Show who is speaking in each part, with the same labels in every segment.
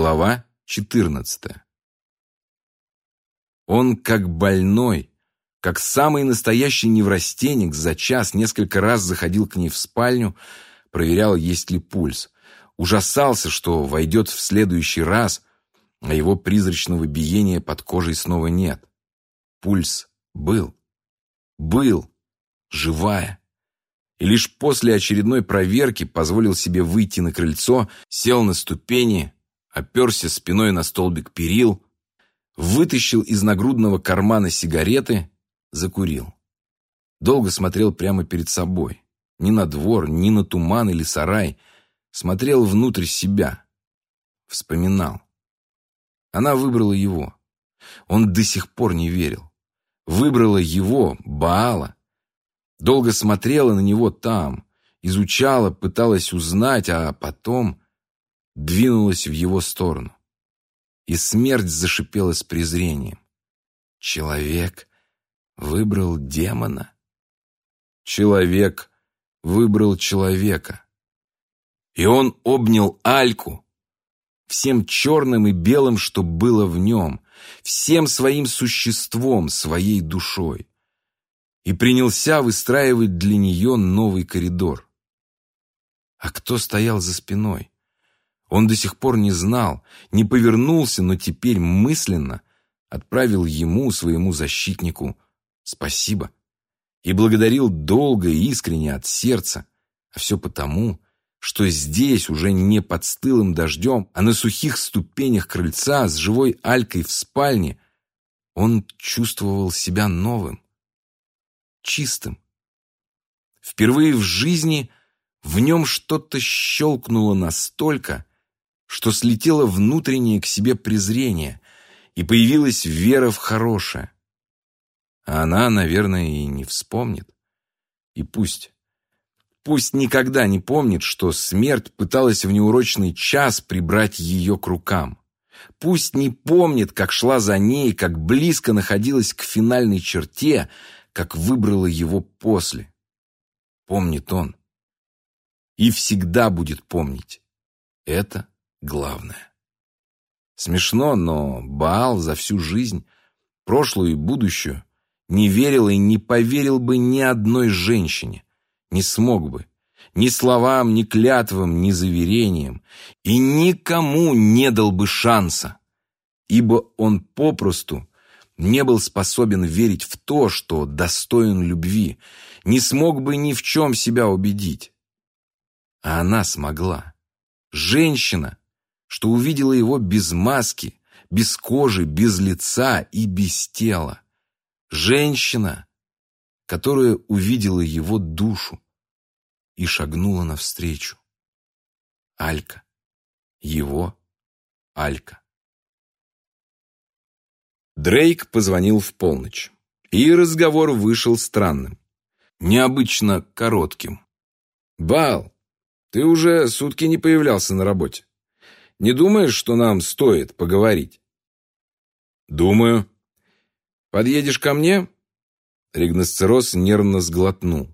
Speaker 1: Глава 14. Он, как больной, как самый настоящий неврастенник, за час несколько раз заходил к ней в спальню, проверял, есть ли пульс. Ужасался, что войдет в следующий раз, а его призрачного биения под кожей снова нет. Пульс был. Был. Живая. И лишь после очередной проверки позволил себе выйти на крыльцо, сел на ступени, оперся спиной на столбик перил, вытащил из нагрудного кармана сигареты, закурил. Долго смотрел прямо перед собой. Ни на двор, ни на туман или сарай. Смотрел внутрь себя. Вспоминал. Она выбрала его. Он до сих пор не верил. Выбрала его, Баала. Долго смотрела на него там, изучала, пыталась узнать, а потом двинулась в его сторону. И смерть зашипела с презрением. Человек выбрал демона. Человек выбрал человека. И он обнял Альку всем черным и белым, что было в нем, всем своим существом, своей душой. И принялся выстраивать для нее новый коридор. А кто стоял за спиной? Он до сих пор не знал, не повернулся, но теперь мысленно отправил ему, своему защитнику, спасибо. И благодарил долго и искренне от сердца, а все потому, что здесь, уже не под стылым дождем, а на сухих ступенях крыльца с живой Алькой в спальне, он чувствовал себя новым, чистым. Впервые в жизни в нем что-то щелкнуло настолько, что слетело внутреннее к себе презрение, и появилась вера в хорошее. А она, наверное, и не вспомнит. И пусть. Пусть никогда не помнит, что смерть пыталась в неурочный час прибрать ее к рукам. Пусть не помнит, как шла за ней, как близко находилась к финальной черте, как выбрала его после. Помнит он. И всегда будет помнить. Это главное. Смешно, но Баал за всю жизнь, прошлую и будущую, не верил и не поверил бы ни одной женщине, не смог бы, ни словам, ни клятвам, ни заверениям, и никому не дал бы шанса, ибо он попросту не был способен верить в то, что достоин любви, не смог бы ни в чем себя убедить. А она смогла. Женщина, что увидела его без маски, без кожи, без лица и без тела. Женщина, которая увидела его душу и шагнула навстречу. Алька. Его Алька. Дрейк позвонил в полночь, и разговор вышел странным, необычно коротким. «Бал, ты уже сутки не появлялся на работе. Не думаешь, что нам стоит поговорить?» «Думаю». «Подъедешь ко мне?» Ригносцероз нервно сглотнул.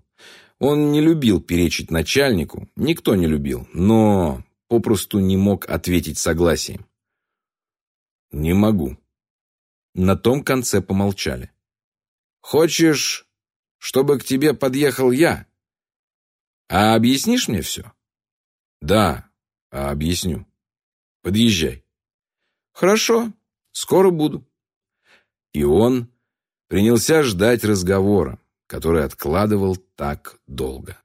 Speaker 1: Он не любил перечить начальнику, никто не любил, но попросту не мог ответить согласием. «Не могу». На том конце помолчали. «Хочешь, чтобы к тебе подъехал я? А объяснишь мне все?» «Да, а объясню». Подъезжай. Хорошо, скоро буду. И он принялся ждать разговора, который откладывал так долго.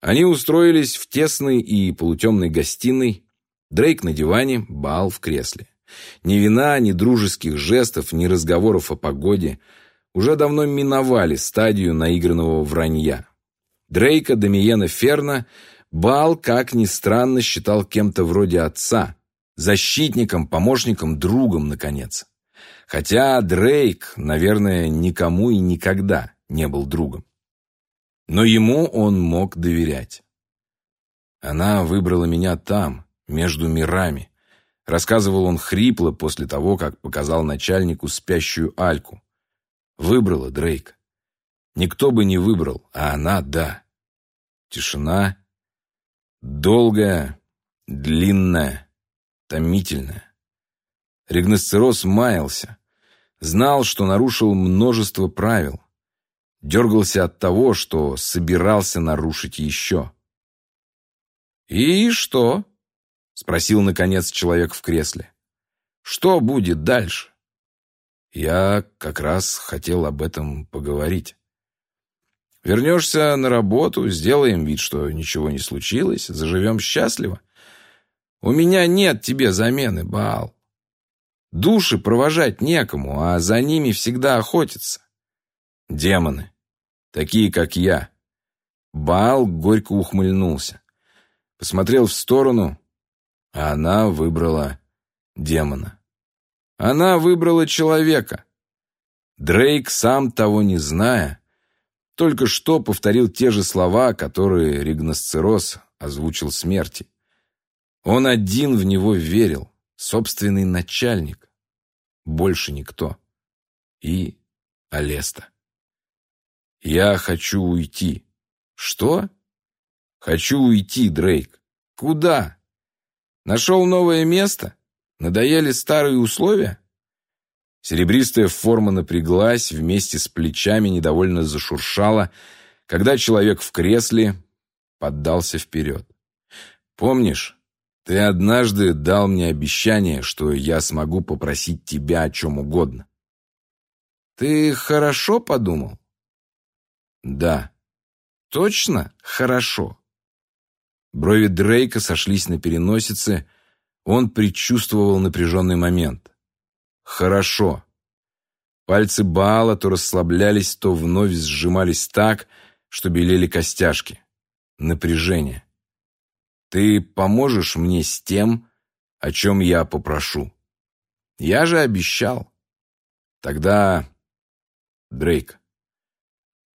Speaker 1: Они устроились в тесной и полутемной гостиной, Дрейк на диване, Бал в кресле. Ни вина, ни дружеских жестов, ни разговоров о погоде уже давно миновали стадию наигранного вранья. Дрейка, Дамиена Ферна Бал, как ни странно, считал кем-то вроде отца, защитником, помощником, другом, наконец. Хотя Дрейк, наверное, никому и никогда не был другом. Но ему он мог доверять. Она выбрала меня там, между мирами. Рассказывал он хрипло после того, как показал начальнику спящую Альку. Выбрала Дрейк. Никто бы не выбрал, а она — да. Тишина, Долгая, длинная, томительное. Ригносцероз маялся, знал, что нарушил множество правил, дергался от того, что собирался нарушить еще. «И что?» — спросил, наконец, человек в кресле. «Что будет дальше?» «Я как раз хотел об этом поговорить». «Вернешься на работу, сделаем вид, что ничего не случилось, заживем счастливо. У меня нет тебе замены, Баал. Души провожать некому, а за ними всегда охотятся. Демоны, такие как я». Баал горько ухмыльнулся посмотрел в сторону, а она выбрала демона. Она выбрала человека. Дрейк, сам того не зная, только что повторил те же слова, которые Ригносцероз озвучил смерти. Он один в него верил, собственный начальник, больше никто. И Алеста. «Я хочу уйти». «Что?» Хочу уйти, Дрейк. Куда? Нашел новое место? Надоели старые условия? Серебристая форма напряглась, вместе с плечами недовольно зашуршала, когда человек в кресле поддался вперед. «Помнишь, ты однажды дал мне обещание, что я смогу попросить тебя о чем угодно?» «Ты хорошо подумал?» «Да». «Точно хорошо?» Брови Дрейка сошлись на переносице. Он предчувствовал напряженный момент. «Хорошо». Пальцы Баала то расслаблялись, то вновь сжимались так, что белели костяшки. Напряжение. «Ты поможешь мне с тем, о чем я попрошу?» «Я же обещал». «Тогда...» «Дрейк,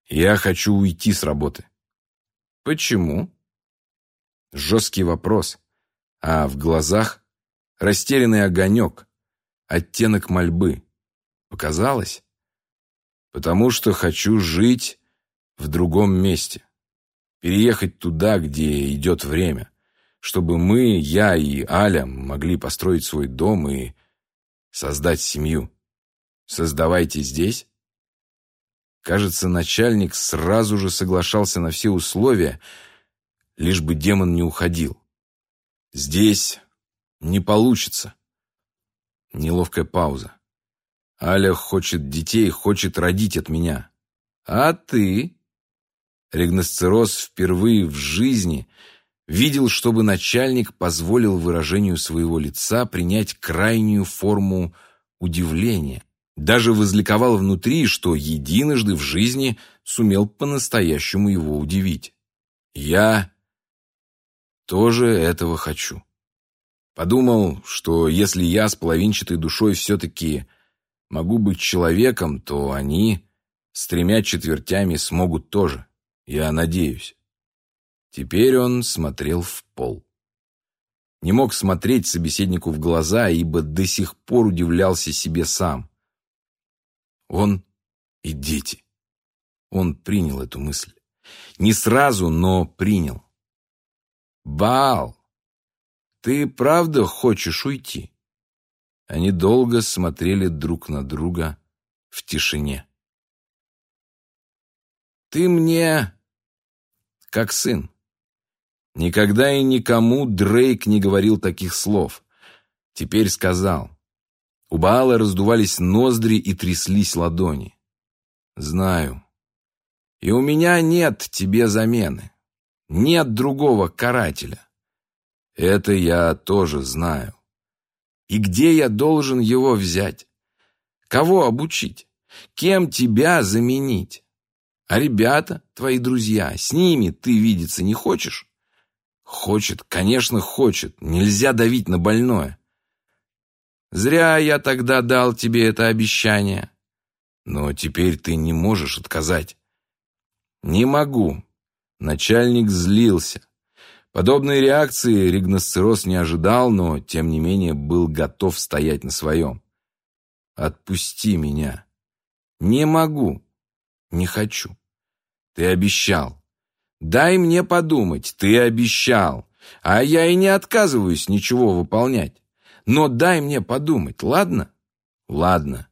Speaker 1: я хочу уйти с работы». «Почему?» Жесткий вопрос, а в глазах растерянный огонек, оттенок мольбы. Показалось? Потому что хочу жить в другом месте. Переехать туда, где идет время. Чтобы мы, я и Аля, могли построить свой дом и создать семью. Создавайте здесь. Кажется, начальник сразу же соглашался на все условия, лишь бы демон не уходил. Здесь не получится. Неловкая пауза. Аля хочет детей, хочет родить от меня. А ты? Регносцероз впервые в жизни видел, чтобы начальник позволил выражению своего лица принять крайнюю форму удивления. Даже возликовал внутри, что единожды в жизни сумел по-настоящему его удивить. «Я тоже этого хочу. Подумал, что если я с половинчатой душой все-таки могу быть человеком, то они с тремя четвертями смогут тоже. Я надеюсь. Теперь он смотрел в пол. Не мог смотреть собеседнику в глаза, ибо до сих пор удивлялся себе сам. Он и дети. Он принял эту мысль. Не сразу, но принял. «Баал, ты правда хочешь уйти?» Они долго смотрели друг на друга в тишине. «Ты мне как сын». Никогда и никому Дрейк не говорил таких слов. Теперь сказал. У Баала раздувались ноздри и тряслись ладони. «Знаю. И у меня нет тебе замены. Нет другого карателя. Это я тоже знаю. И где я должен его взять? Кого обучить? Кем тебя заменить? А ребята, твои друзья, с ними ты видеться не хочешь? Хочет, конечно, хочет. Нельзя давить на больное. Зря я тогда дал тебе это обещание. Но теперь ты не можешь отказать. Не могу, Начальник злился. Подобной реакции Ригносцероз не ожидал, но, тем не менее, был готов стоять на своем. «Отпусти меня». «Не могу. Не хочу. Ты обещал. Дай мне подумать. Ты обещал. А я и не отказываюсь ничего выполнять. Но дай мне подумать, ладно? Ладно.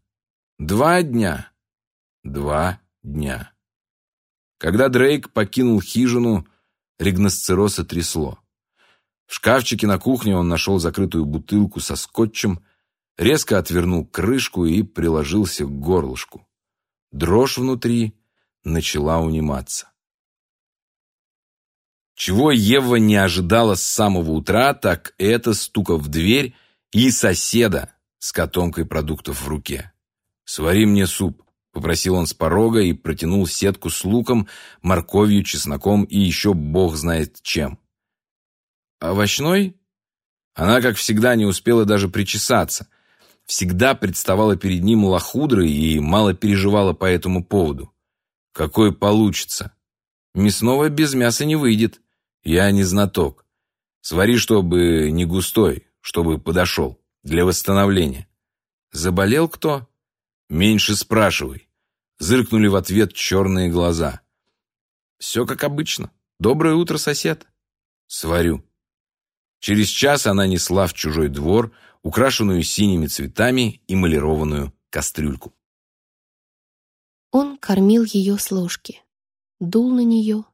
Speaker 1: Два дня. Два дня. Когда Дрейк покинул хижину, ригносцероса трясло. В шкафчике на кухне он нашел закрытую бутылку со скотчем, резко отвернул крышку и приложился к горлышку. Дрожь внутри начала униматься. Чего Ева не ожидала с самого утра, так это стука в дверь и соседа с котомкой продуктов в руке. «Свари мне суп», — попросил он с порога и протянул сетку с луком, морковью, чесноком и еще бог знает чем. «Овощной?» Она, как всегда, не успела даже причесаться. Всегда представала перед ним лохудрой и мало переживала по этому поводу. «Какой получится?» «Мясного без мяса не выйдет. Я не знаток. Свари, чтобы не густой, чтобы подошел, для восстановления». «Заболел кто?» «Меньше спрашивай». Зыркнули в ответ черные глаза. «Все как обычно. Доброе утро, сосед». «Сварю». Через час она несла в чужой двор украшенную синими цветами и эмалированную кастрюльку.
Speaker 2: Он кормил ее с ложки, дул на нее,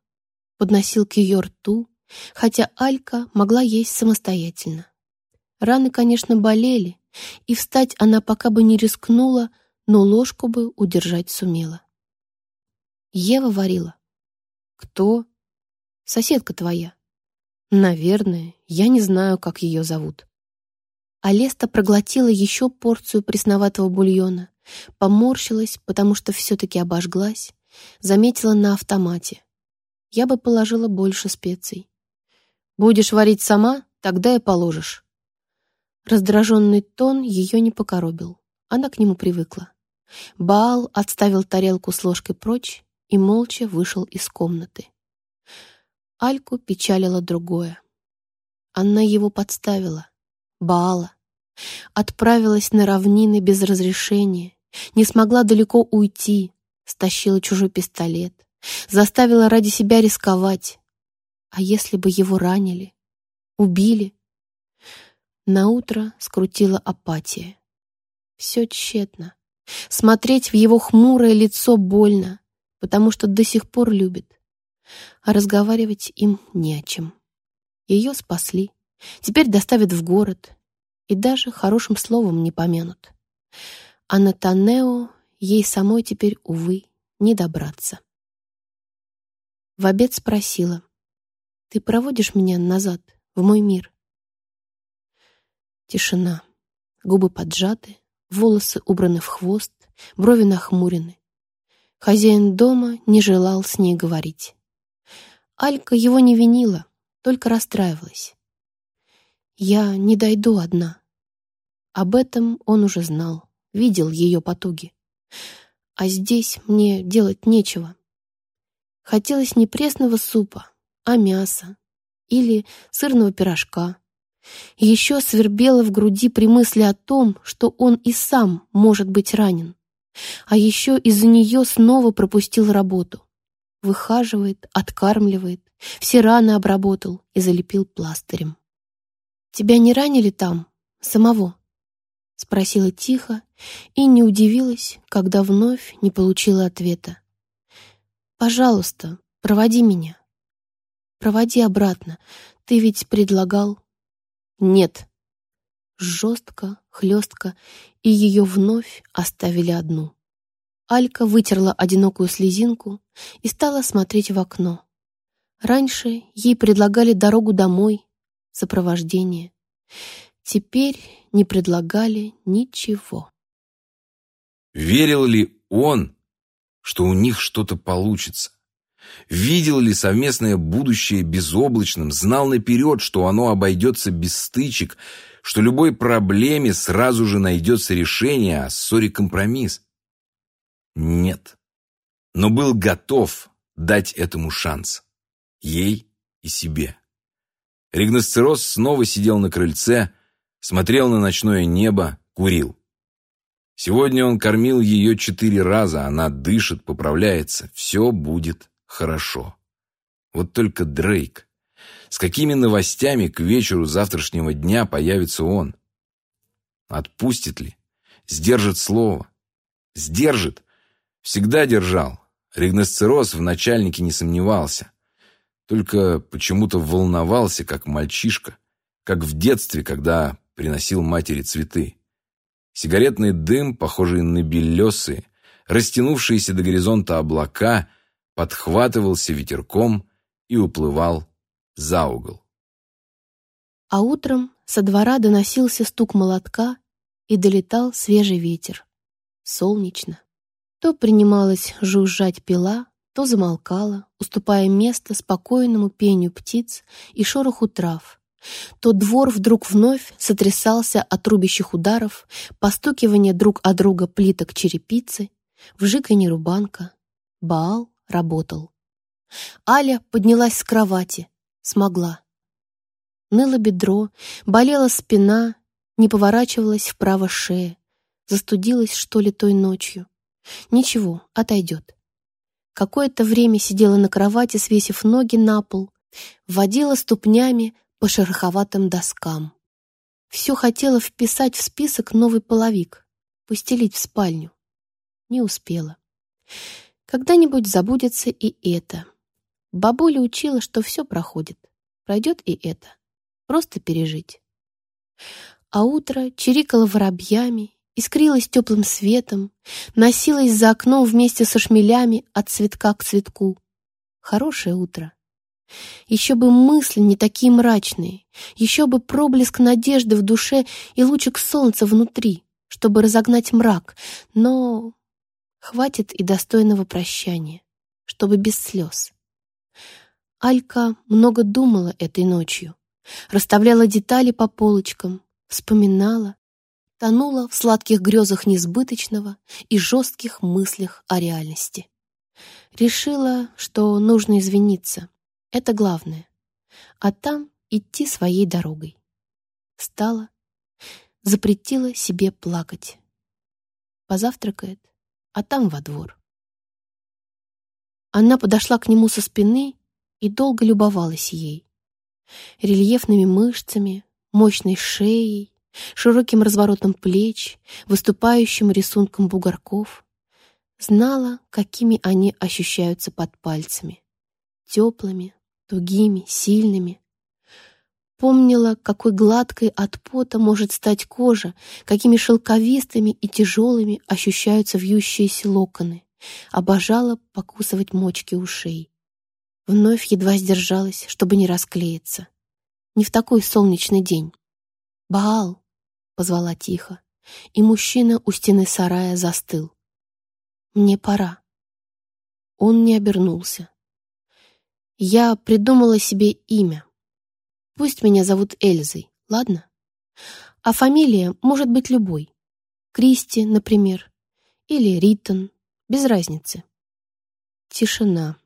Speaker 2: подносил к ее рту, хотя Алька могла есть самостоятельно. Раны, конечно, болели, и встать она пока бы не рискнула, но ложку бы удержать сумела. Ева варила. «Кто?» «Соседка твоя». «Наверное, я не знаю, как ее зовут». Алеста проглотила еще порцию пресноватого бульона, поморщилась, потому что все-таки обожглась, заметила на автомате. Я бы положила больше специй. «Будешь варить сама, тогда и положишь». Раздраженный тон ее не покоробил. Она к нему привыкла. Баал отставил тарелку с ложкой прочь и молча вышел из комнаты. Альку печалило другое. Она его подставила, Баала. Отправилась на равнины без разрешения, не смогла далеко уйти, стащила чужой пистолет, заставила ради себя рисковать. А если бы его ранили, убили? Наутро скрутила апатия. Все тщетно. Смотреть в его хмурое лицо больно, потому что до сих пор любит а разговаривать им не о чем. Ее спасли, теперь доставят в город и даже хорошим словом не помянут. А на Танео ей самой теперь, увы, не добраться. В обед спросила, «Ты проводишь меня назад, в мой мир?» Тишина, губы поджаты, волосы убраны в хвост, брови нахмурены. Хозяин дома не желал с ней говорить. Алька его не винила, только расстраивалась. «Я не дойду одна». Об этом он уже знал, видел ее потуги. А здесь мне делать нечего. Хотелось не пресного супа, а мяса или сырного пирожка. Еще свербело в груди при мысли о том, что он и сам может быть ранен. А еще из-за нее снова пропустил работу выхаживает, откармливает, все раны обработал и залепил пластырем. «Тебя не ранили там, самого?» — спросила тихо и не удивилась, когда вновь не получила ответа. «Пожалуйста, проводи меня. Проводи обратно. Ты ведь предлагал...» «Нет». Жестко, хлестко, и ее вновь оставили одну. Алька вытерла одинокую слезинку и стала смотреть в окно. Раньше ей предлагали дорогу домой, сопровождение. Теперь не предлагали ничего.
Speaker 1: Верил ли он, что у них что-то получится? Видел ли совместное будущее безоблачным, знал наперед, что оно обойдется без стычек, что любой проблеме сразу же найдется решение, а ссоре компромисс? Нет. Но был готов дать этому шанс. Ей и себе. Ригносцероз снова сидел на крыльце, смотрел на ночное небо, курил. Сегодня он кормил ее четыре раза, она дышит, поправляется, все будет хорошо. Вот только Дрейк. С какими новостями к вечеру завтрашнего дня появится он? Отпустит ли? Сдержит слово? Сдержит. Всегда держал. Ригносцероз в начальнике не сомневался. Только почему-то волновался, как мальчишка, как в детстве, когда приносил матери цветы. Сигаретный дым, похожий на белесые, растянувшиеся до горизонта облака, подхватывался ветерком и уплывал за угол.
Speaker 2: А утром со двора доносился стук молотка и долетал свежий ветер. Солнечно. То принималась жужжать пила, то замолкала, уступая место спокойному пению птиц и шороху трав. То двор вдруг вновь сотрясался от рубящих ударов, постукивания друг о друга плиток черепицы, вжиканье рубанка. Баал работал. Аля поднялась с кровати. Смогла. Ныло бедро, болела спина, не поворачивалась вправо шея. Застудилась, что ли, той ночью. Ничего, отойдет. Какое-то время сидела на кровати, свесив ноги на пол, водила ступнями по шероховатым доскам. Все хотела вписать в список новый половик, постелить в спальню. Не успела. Когда-нибудь забудется и это. Бабуля учила, что все проходит. Пройдет и это. Просто пережить. А утро чирикало воробьями, искрилась теплым светом, носилась за окном вместе со шмелями от цветка к цветку. Хорошее утро. Еще бы мысли не такие мрачные, еще бы проблеск надежды в душе и лучик солнца внутри, чтобы разогнать мрак, но хватит и достойного прощания, чтобы без слез. Алька много думала этой ночью, расставляла детали по полочкам, вспоминала, тонула в сладких грезах несбыточного и жестких мыслях о реальности. Решила, что нужно извиниться. Это главное. А там идти своей дорогой. Встала, запретила себе плакать. Позавтракает, а там во двор. Она подошла к нему со спины и долго любовалась ей. Рельефными мышцами, мощной шеей, широким разворотом плеч, выступающим рисунком бугорков. Знала, какими они ощущаются под пальцами. Теплыми, тугими, сильными. Помнила, какой гладкой от пота может стать кожа, какими шелковистыми и тяжелыми ощущаются вьющиеся локоны. Обожала покусывать мочки ушей. Вновь едва сдержалась, чтобы не расклеиться. Не в такой солнечный день. «Баал!» — позвала тихо, и мужчина у стены сарая застыл. «Мне пора». Он не обернулся. «Я придумала себе имя. Пусть меня зовут Эльзой, ладно? А фамилия может быть любой. Кристи, например, или Риттон, без разницы». Тишина.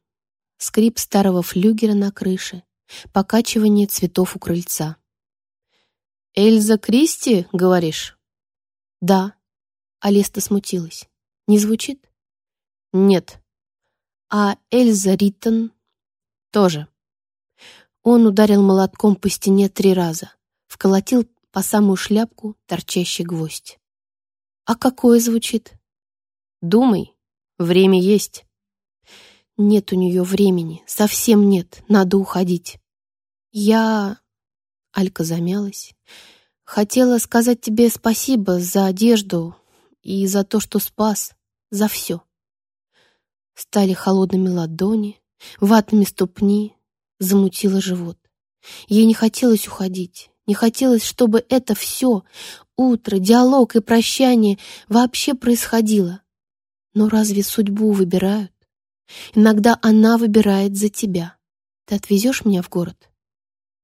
Speaker 2: Скрип старого флюгера на крыше, покачивание цветов у крыльца. «Эльза Кристи, говоришь?» «Да». Алеста смутилась. «Не звучит?» «Нет». «А Эльза Риттон?» «Тоже». Он ударил молотком по стене три раза, вколотил по самую шляпку торчащий гвоздь. «А какое звучит?» «Думай, время есть». «Нет у нее времени, совсем нет, надо уходить». «Я...» Алька замялась. «Хотела сказать тебе спасибо за одежду и за то, что спас, за все». Стали холодными ладони, ватными ступни, замутило живот. Ей не хотелось уходить, не хотелось, чтобы это все, утро, диалог и прощание, вообще происходило. Но разве судьбу выбирают? Иногда она выбирает за тебя. Ты отвезешь меня в город?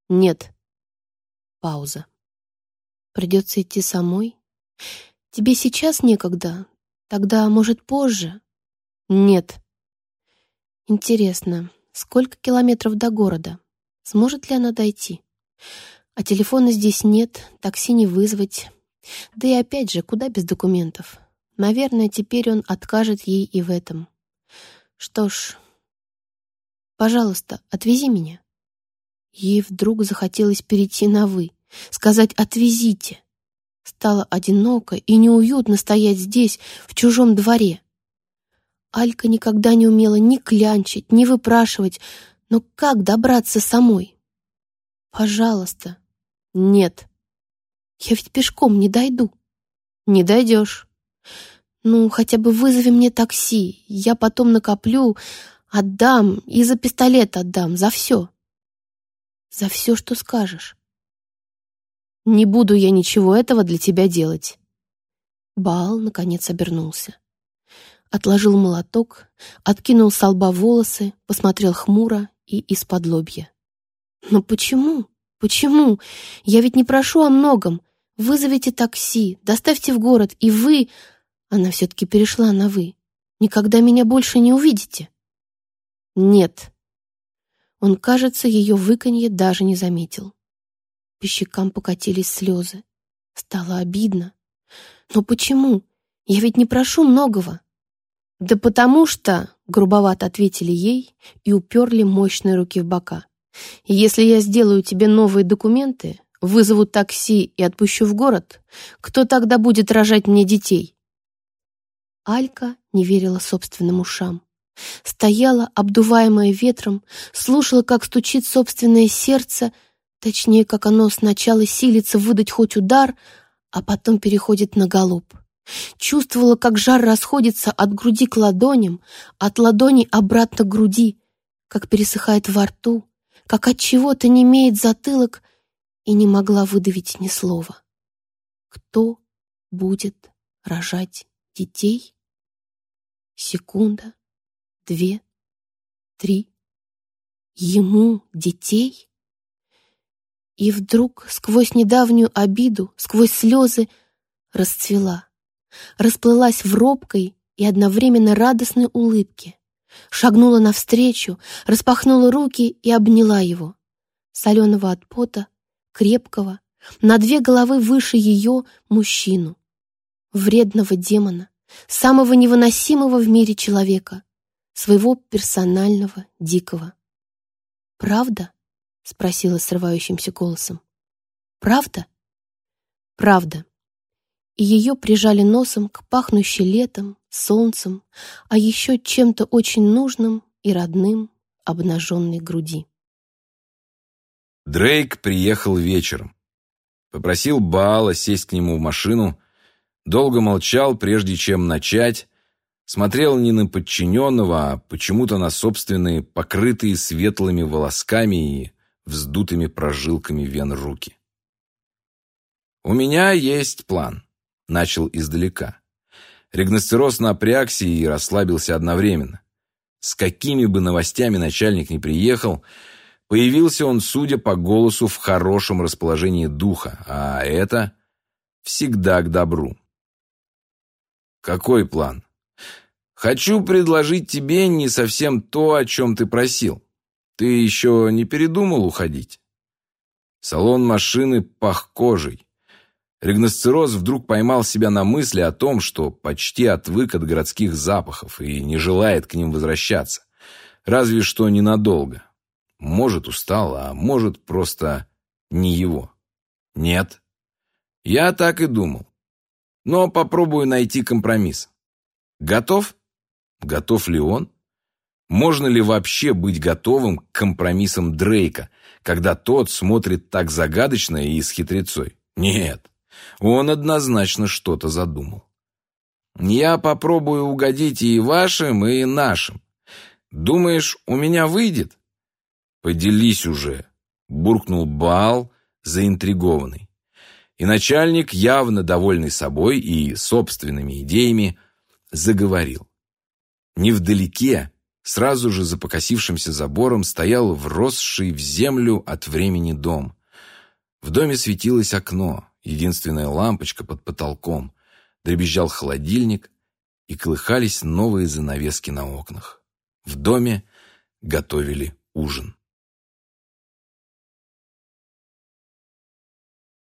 Speaker 2: Нет, Пауза. Придется идти самой? Тебе сейчас некогда? Тогда, может, позже? Нет. Интересно, сколько километров до города? Сможет ли она дойти? А телефона здесь нет, такси не вызвать. Да и опять же, куда без документов? Наверное, теперь он откажет ей и в этом. Что ж, пожалуйста, отвези меня. Ей вдруг захотелось перейти на «вы», сказать «отвезите». Стало одиноко и неуютно стоять здесь, в чужом дворе. Алька никогда не умела ни клянчить, ни выпрашивать, но как добраться самой? Пожалуйста. Нет. Я ведь пешком не дойду. Не дойдешь. Ну, хотя бы вызови мне такси. Я потом накоплю, отдам и за пистолет отдам, за все. За все, что скажешь. Не буду я ничего этого для тебя делать. Баал, наконец, обернулся. Отложил молоток, откинул с лба волосы, посмотрел хмуро и из-под лобья. «Но почему? Почему? Я ведь не прошу о многом. Вызовите такси, доставьте в город, и вы...» Она все-таки перешла на «вы». «Никогда меня больше не увидите». «Нет». Он, кажется, ее выканье даже не заметил. По щекам покатились слезы. Стало обидно. «Но почему? Я ведь не прошу многого». «Да потому что...» — грубовато ответили ей и уперли мощные руки в бока. «Если я сделаю тебе новые документы, вызову такси и отпущу в город, кто тогда будет рожать мне детей?» Алька не верила собственным ушам. Стояла, обдуваемая ветром, слушала, как стучит собственное сердце, точнее, как оно сначала силится выдать хоть удар, а потом переходит на голубь. Чувствовала, как жар расходится от груди к ладоням, от ладоней обратно к груди, как пересыхает во рту, как от чего-то не имеет затылок и не могла выдавить ни слова. Кто будет рожать детей? Секунда, две, три. Ему детей? И вдруг, сквозь недавнюю обиду, сквозь слезы, расцвела расплылась в робкой и одновременно радостной улыбке, шагнула навстречу, распахнула руки и обняла его, соленого от пота, крепкого, на две головы выше ее мужчину, вредного демона, самого невыносимого в мире человека, своего персонального дикого. «Правда?» — спросила срывающимся голосом. «Правда?» «Правда», и ее прижали носом к пахнущей летом, солнцем, а еще чем-то очень нужным и родным обнаженной груди.
Speaker 1: Дрейк приехал вечером. Попросил Баала сесть к нему в машину, долго молчал, прежде чем начать, смотрел не на подчиненного, а почему-то на собственные, покрытые светлыми волосками и вздутыми прожилками вен руки. «У меня есть план», начал издалека. Регносцероз напрягся и расслабился одновременно. С какими бы новостями начальник не приехал, появился он, судя по голосу, в хорошем расположении духа, а это всегда к добру. Какой план? Хочу предложить тебе не совсем то, о чем ты просил. Ты еще не передумал уходить? Салон машины пах кожей. Регносцероз вдруг поймал себя на мысли о том, что почти отвык от городских запахов и не желает к ним возвращаться. Разве что ненадолго. Может, устал, а может, просто не его. Нет. Я так и думал. Но попробую найти компромисс. Готов? Готов ли он? Можно ли вообще быть готовым к компромиссам Дрейка, когда тот смотрит так загадочно и с хитрецой? Нет. Он однозначно что-то задумал. «Я попробую угодить и вашим, и нашим. Думаешь, у меня выйдет?» «Поделись уже», — буркнул Баал, заинтригованный. И начальник, явно довольный собой и собственными идеями, заговорил. Невдалеке, сразу же за покосившимся забором, стоял вросший в землю от времени дом. В доме светилось окно, единственная лампочка под потолком, дребезжал холодильник и колыхались новые занавески на окнах. В доме готовили ужин.